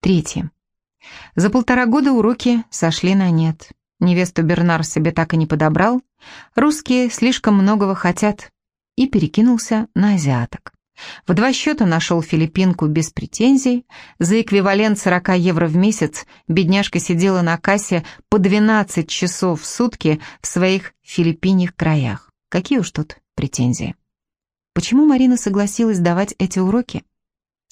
Третье. За полтора года уроки сошли на нет. Невесту Бернар себе так и не подобрал. Русские слишком многого хотят. И перекинулся на азиаток. В два счета нашел филиппинку без претензий. За эквивалент 40 евро в месяц бедняжка сидела на кассе по 12 часов в сутки в своих филиппиньих краях. Какие уж тут претензии. Почему Марина согласилась давать эти уроки?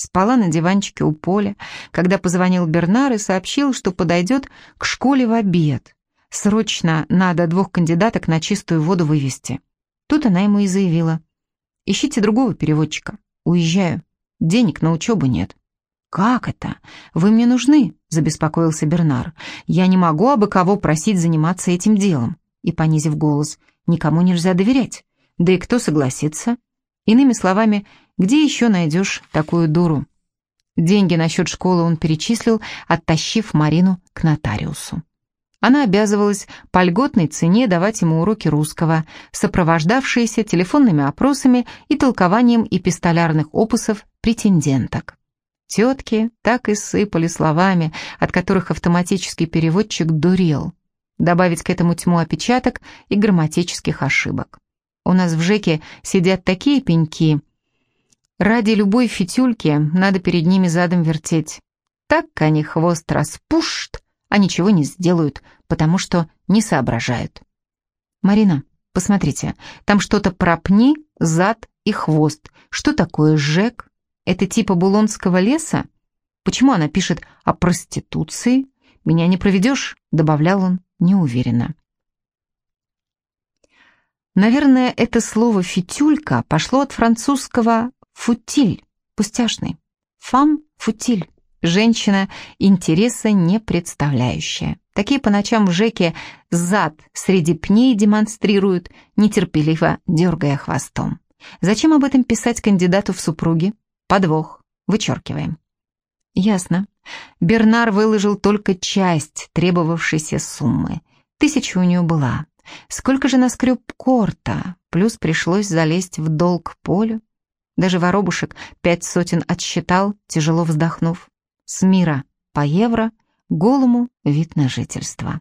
Спала на диванчике у поля, когда позвонил Бернар и сообщил, что подойдет к школе в обед. Срочно надо двух кандидаток на чистую воду вывести. Тут она ему и заявила. «Ищите другого переводчика. Уезжаю. Денег на учебу нет». «Как это? Вы мне нужны?» – забеспокоился Бернар. «Я не могу абы кого просить заниматься этим делом». И, понизив голос, «никому нельзя доверять. Да и кто согласится?» Иными словами, где еще найдешь такую дуру? Деньги на счет школы он перечислил, оттащив Марину к нотариусу. Она обязывалась по льготной цене давать ему уроки русского, сопровождавшиеся телефонными опросами и толкованием эпистолярных опусов претенденток. Тетки так и сыпали словами, от которых автоматический переводчик дурел. Добавить к этому тьму опечаток и грамматических ошибок. У нас в ЖЭКе сидят такие пеньки. Ради любой фитюльки надо перед ними задом вертеть. Так они хвост распушт, а ничего не сделают, потому что не соображают. Марина, посмотрите, там что-то пропни, зад и хвост. Что такое ЖЭК? Это типа Булонского леса? Почему она пишет о проституции? Меня не проведешь, добавлял он неуверенно. Наверное, это слово «фитюлька» пошло от французского «футиль», пустяшный. «Фам» — «футиль». Женщина, интереса не представляющая. Такие по ночам в ЖЭКе зад среди пней демонстрируют, нетерпеливо дергая хвостом. Зачем об этом писать кандидату в супруги? Подвох. Вычеркиваем. Ясно. Бернар выложил только часть требовавшейся суммы. Тысяча у нее была. Сколько же наскреб корта, плюс пришлось залезть в долг полю. Даже воробушек пять сотен отсчитал, тяжело вздохнув. С мира по евро, голому вид на жительство.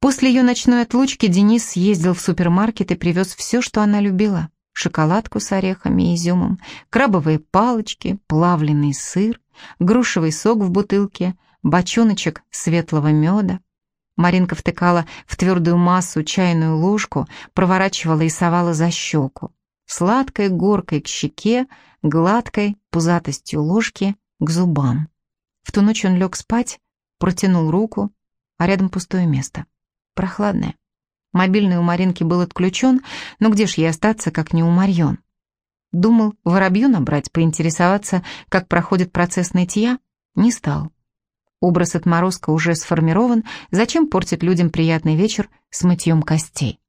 После ее ночной отлучки Денис съездил в супермаркет и привез все, что она любила. Шоколадку с орехами и изюмом, крабовые палочки, плавленый сыр, грушевый сок в бутылке, бочоночек светлого меда. Маринка втыкала в твердую массу чайную ложку, проворачивала и совала за щеку. Сладкой горкой к щеке, гладкой пузатостью ложки к зубам. В ту ночь он лег спать, протянул руку, а рядом пустое место. Прохладное. Мобильный у Маринки был отключен, но где ж ей остаться, как не у Марьон? Думал, воробью набрать, поинтересоваться, как проходит процесс нытья? Не стал. Образ отморозка уже сформирован, зачем портить людям приятный вечер с мытьем костей?